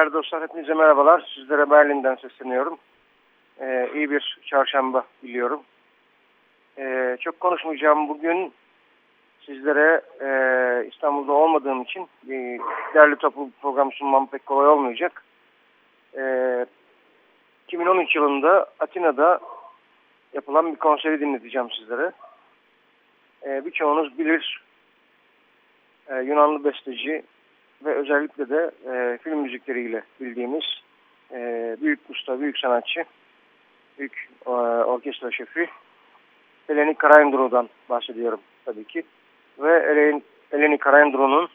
Değerli dostlar hepinize merhabalar. Sizlere Berlin'den sesleniyorum. Ee, iyi bir çarşamba biliyorum. Ee, çok konuşmayacağım bugün sizlere e, İstanbul'da olmadığım için bir derli toplu program sunmam pek kolay olmayacak. Ee, 2013 yılında Atina'da yapılan bir konseri dinleteceğim sizlere. Ee, birçoğunuz bilir e, Yunanlı besteci ve özellikle de e, film müzikleriyle bildiğimiz e, büyük usta, büyük sanatçı, büyük e, orkestra şefi Eleni Karayendro'dan bahsediyorum tabii ki. Ve Eleni, Eleni Karayendro'nun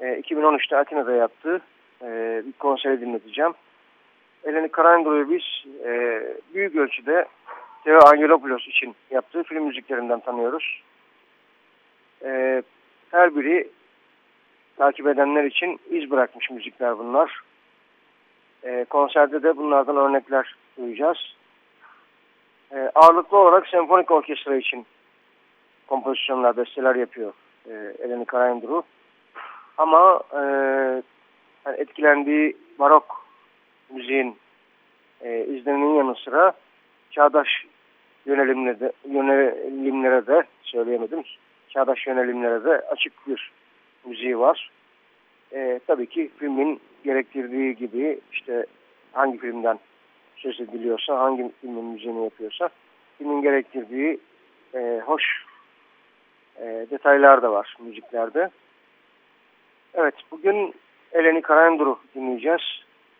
e, 2013'te Atina'da yaptığı e, bir konseri dinleteceğim. Eleni Karayendro'yu biz e, büyük ölçüde Theo Angelopoulos için yaptığı film müziklerinden tanıyoruz. E, her biri takip edenler için iz bırakmış müzikler bunlar. E, konserde de bunlardan örnekler duyacağız. E, ağırlıklı olarak senfonik orkestra için kompozisyonlar, besteler yapıyor e, Eleni Karayendru. Ama e, etkilendiği barok müziğin e, izleniminin yanı sıra çağdaş yönelimlere de, yönelimlere de söyleyemedim. Çağdaş yönelimlere de açık bir müziği var. E, tabii ki filmin gerektirdiği gibi işte hangi filmden söz ediliyorsa, hangi filmin müziğini yapıyorsa filmin gerektirdiği e, hoş e, detaylar da var müziklerde. Evet, bugün Eleni Karayendur'u dinleyeceğiz.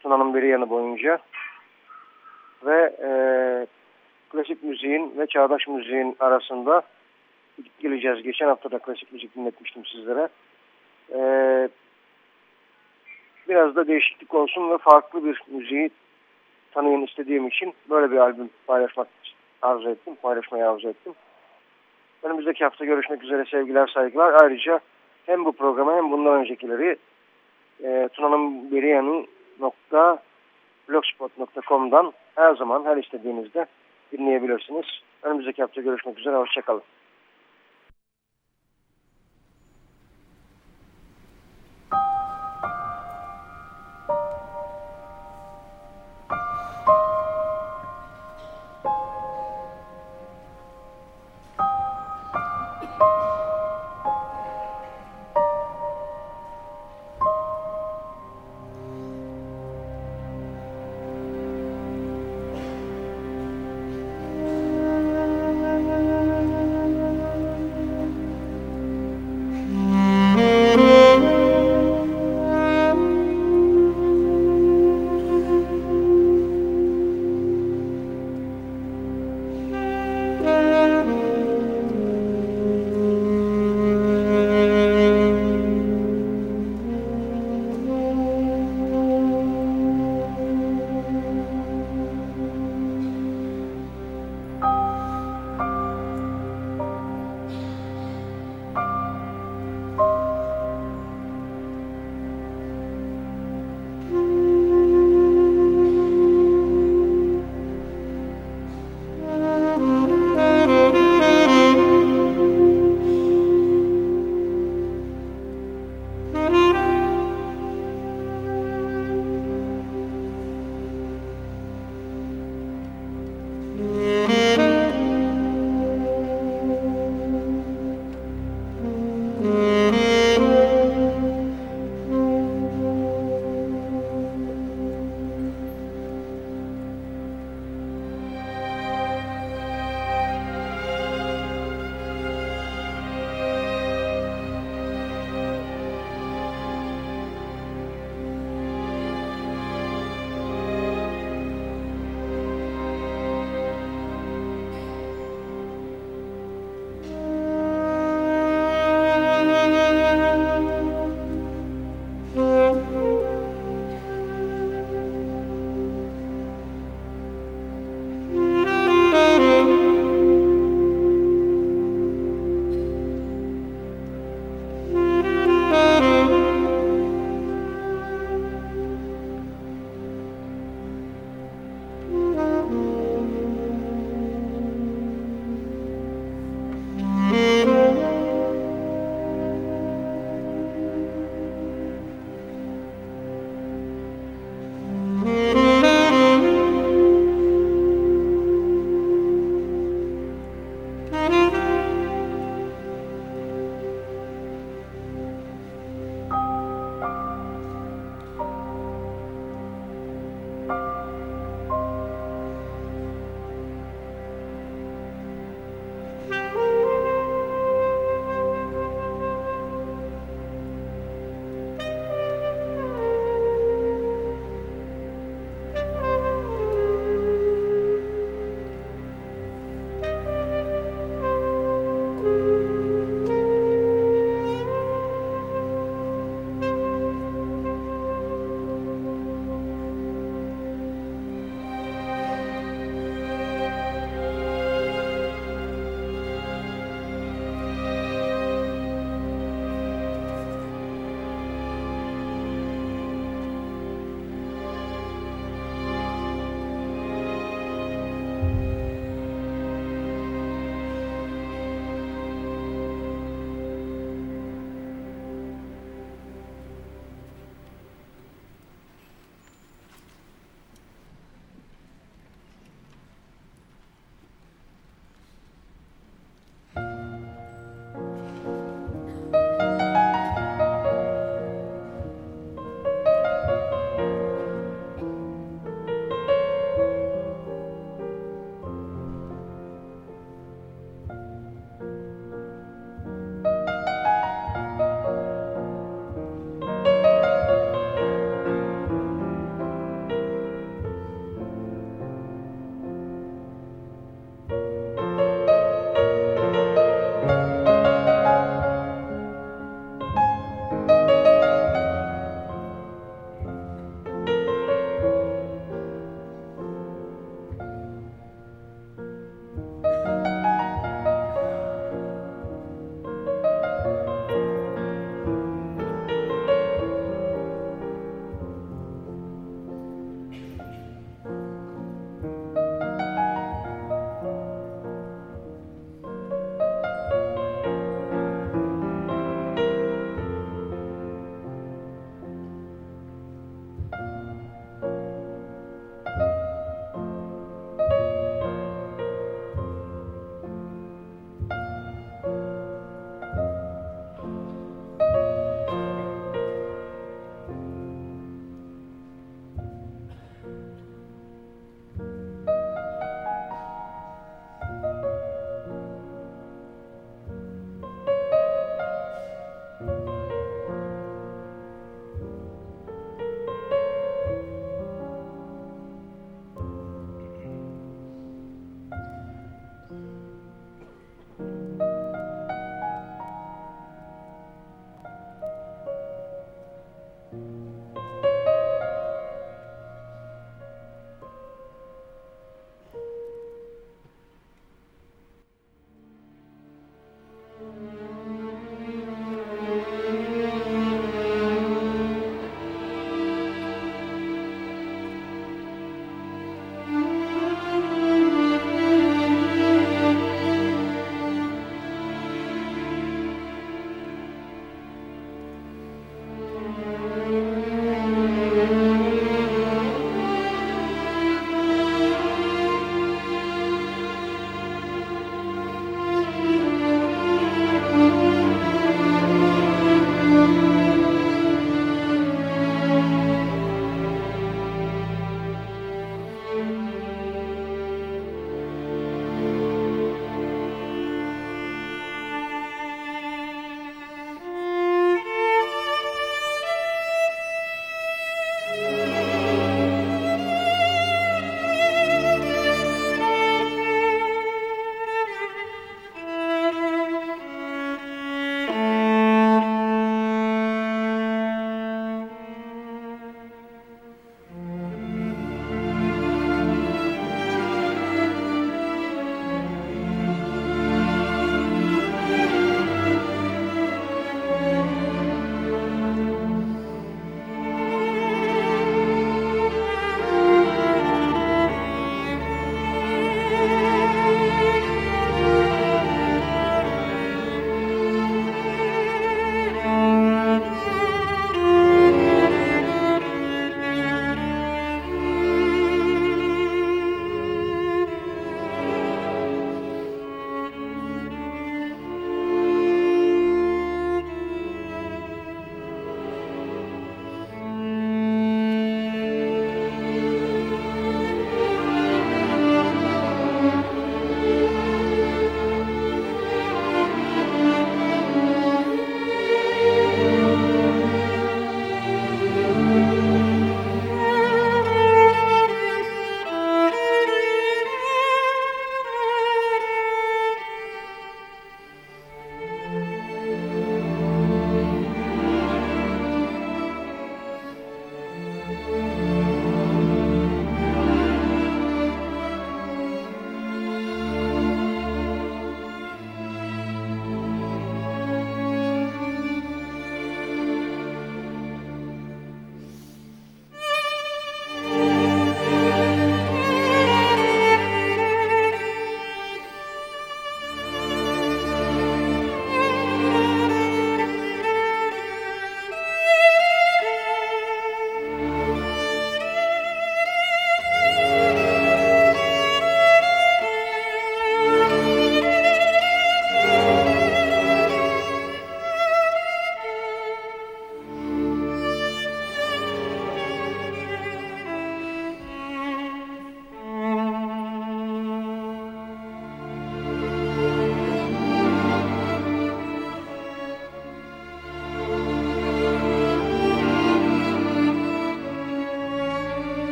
Tuna'nın biri yanı boyunca. Ve e, klasik müziğin ve çağdaş müziğin arasında geleceğiz. Geçen hafta da klasik müzik dinletmiştim sizlere e, biraz da değişiklik olsun ve farklı bir müziği tanıyın istediğim için böyle bir albüm paylaşmak arzu ettim, paylaşmayı arzu ettim. Önümüzdeki hafta görüşmek üzere sevgiler, saygılar. Ayrıca hem bu programı hem bundan öncekileri e, tunanınberiyani.blogspot.com'dan her zaman her istediğinizde dinleyebilirsiniz. Önümüzdeki hafta görüşmek üzere, hoşçakalın.